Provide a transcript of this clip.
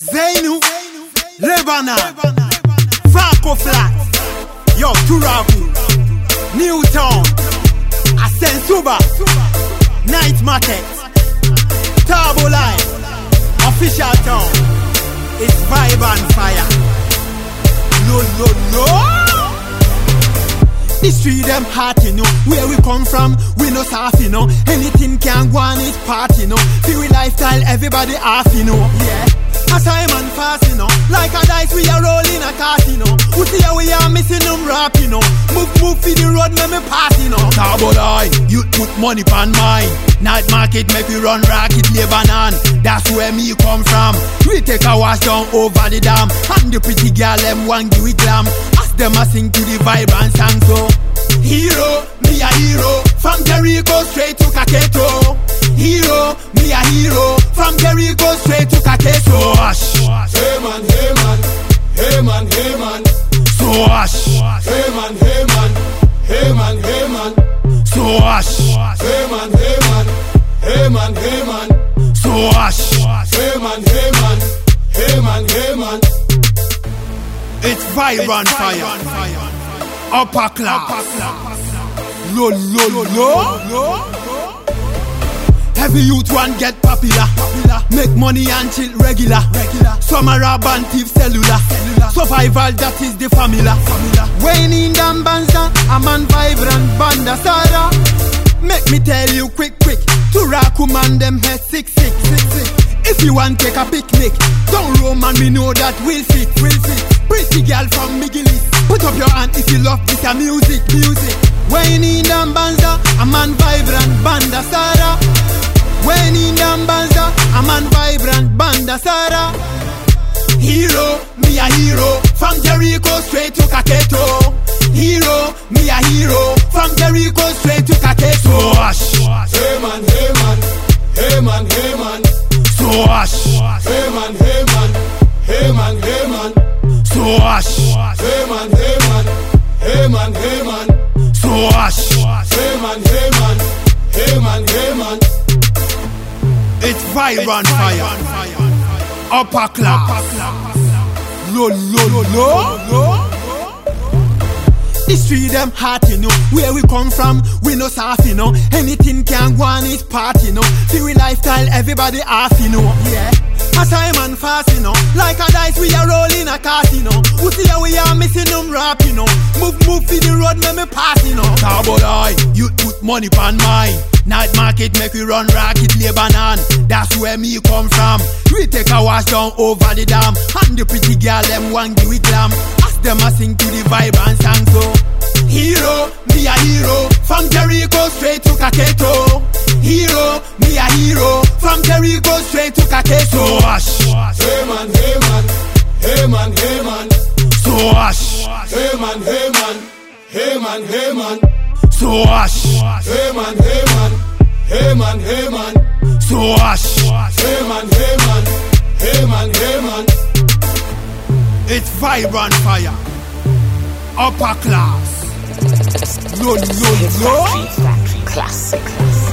Zainu, Lebanon, Franco Flat, Yo, Turaku, Newtown, Asensuba, Night Market, Turbo Line, Official Town, it's Vibe and Fire. No, no, no. The street them hot, you know. Where we come from, we no soft, you know. Anything can go on it party, you know. Feel we lifestyle, everybody off, you know. Yeah. A Simon fast, you know. Like a dice, we are rolling a know. Who see how we are missing them rap, you know. Move, move for the road, make me pass, you know. Turbo line, you put money pan mine. Night market make we run racket Lebanon. That's where me come from. We take a wash down over the dam. And the pretty girl them want give it glam. Ask them a sing to the vibrant song so. Hero, me a hero. From Jericho straight to Kaketo. Hero, me a hero. From Jericho straight to Kaketo. Ash. Hey man, hey man, hey man, hey man, So ash. hey man, hey man, hey man, hey man, So ash. hey man, hey man, hey man, hey man, So ash. hey man, hey man, hey man, hey man. It's vibrant fire. Upper class. Low, low, low. Heavy youth one get popular. popular. Make money and chill regular. Summer rap and thief cellular. cellular. Survival that is the formula. Wayne in Dambanza, a man vibrant banda Sara. Make me tell you quick, quick. Turaku man them head six, six, six, six. If you want take a picnic, don't roam and me know that we'll fit, we'll fit. Pretty girl from Migilis, put up your hand if you love this music, music. Wayne in Dambanza, a man vibrant banda Sara. Wayne in Dambanza, a man vibrant banda Sara. Hero, me a hero. From Jericho straight to Kaketo. Hero, me a hero. From Jericho straight to Kaketo. Ash. Hey man, hey man, hey man, hey man, So ash. hey man, hey man, hey man, hey man, So ash. hey man, hey man, hey man, hey man, It's vibrant fire. Upper class. Low, low, low. The street them hot, you know. Where we come from, we no soft, you know. Anything can go on it party, you know. We lifestyle, everybody off, you know. Yeah. A Simon fast, you know. Like a dice, we are rolling a cart, you know. Who see how we missing them rap, you know. Move, move for the road, make me pass, you know. Turbo line, you put money pan mine. Night market make we run racket Lebanon. That's where me come from. We take a wash down over the dam. And the pretty girl them want give it glam. Ask them a sing to the vibrant song so. Hero, me a hero. From Jericho straight to Kaketo. Hero, me a hero. From Jericho straight to Kaketo. Wash. Hey man, hey man, hey man, hey man, So ash. hey man, hey man, hey man, hey man, So ash. hey man, hey man, hey man, hey man, So ash. hey man, hey man, hey man, hey man. It's vibrant fire. Upper class. Low, low, low. Factory, factory, classic.